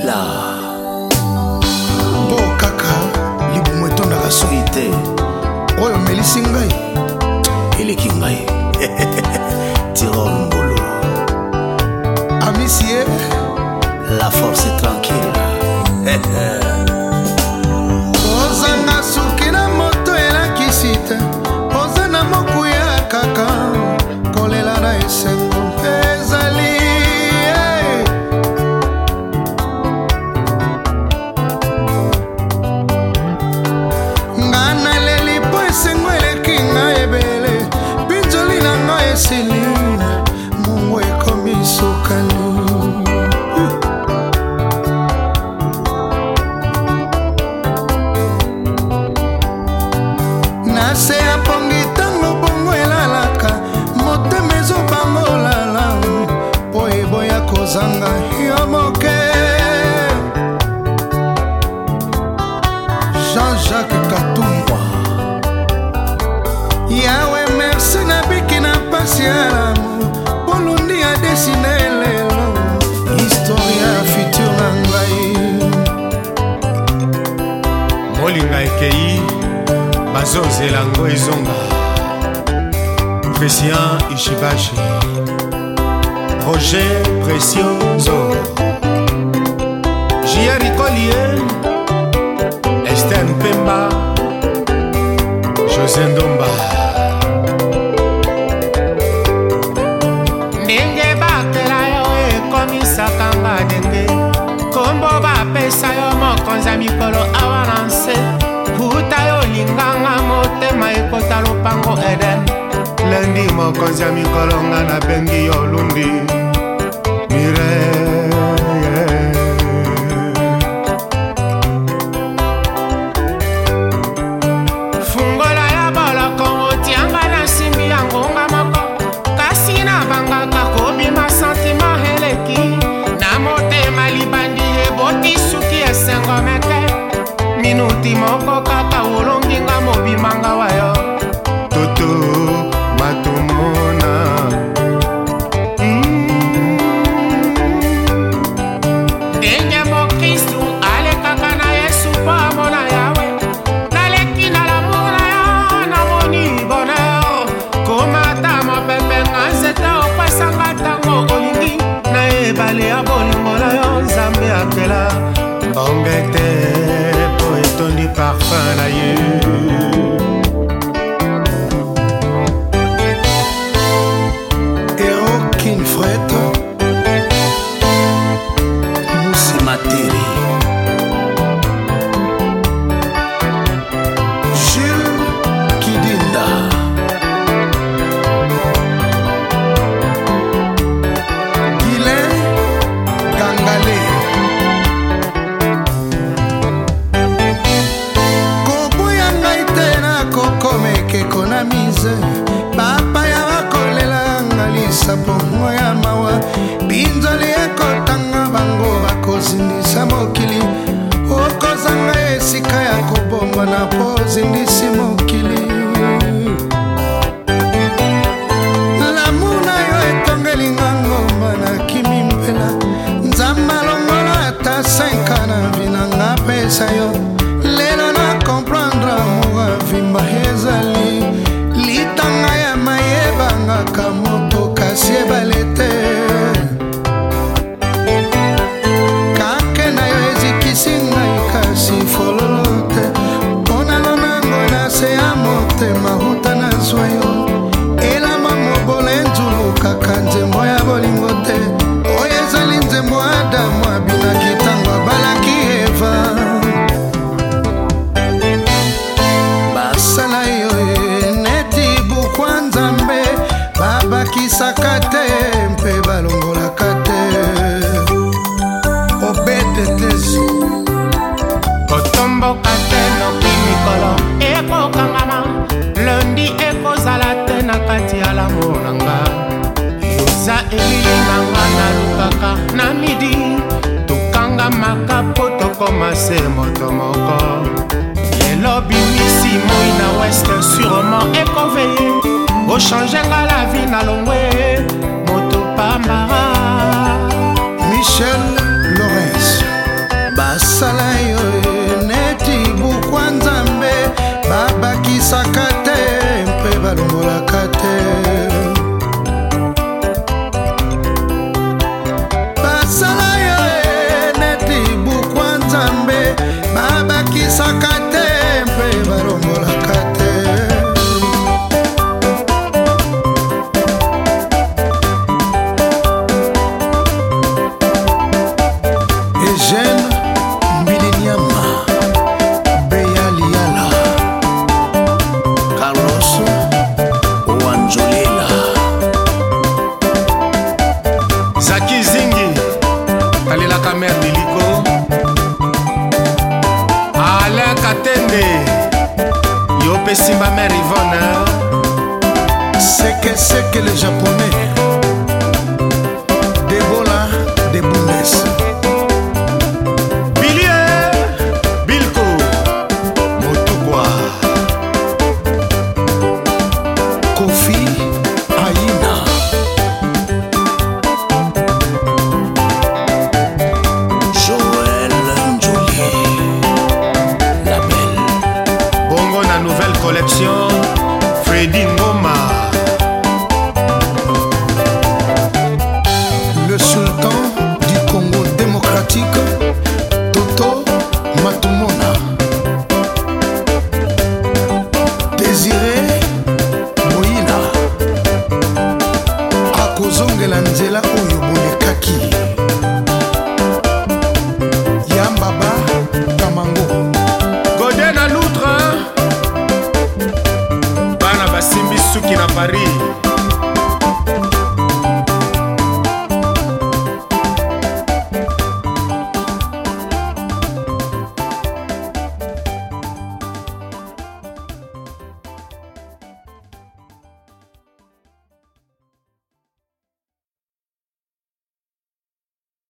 mila mpo kaka libumu etondaka soki te oyo omelisi ngai eleki ngai se ya pongi ntango bongo elalaka motema ezobangolala mpo eboya kozanga yo moke jean-jacques katumbwa yawe merci nabiki na pasi ya lamu polundi ya desine lelo historia ya futur na ngai molinga ekei bazozela ngo ezonga christian ishibashi roger precioso jieri Collier Esten Pemba josé ndomba ndenge bakela yo ekomisaka nga ndenge kombo bapesa yo mokonzi mikolo ekota lopango eden lendi mokonzi ya mikolonga nabengi yo lundi nze bapaya bakolelanga lisapo mwa ya mawa binzoli ekotanga bango bakozindisa mokili okozanga esika ya kobomba na pozindisi mokili lamu na yo etongelinga ngomba nakimi mpela nzamba longola ata senka na binanga pesa yo lelo na comprendre amour avimba mboka te noki mikolo ekokangama londi ekozala te na kati ya lamo na nga yoza elili na nga nalukaka na midi tokanga maka po tokoma se moto moko lelo bimisi moi na weste surement ekoveye ochangenga la vi na longwe Hein. c'est que c'est que les Japonais nouvelle collection Freddy Noma.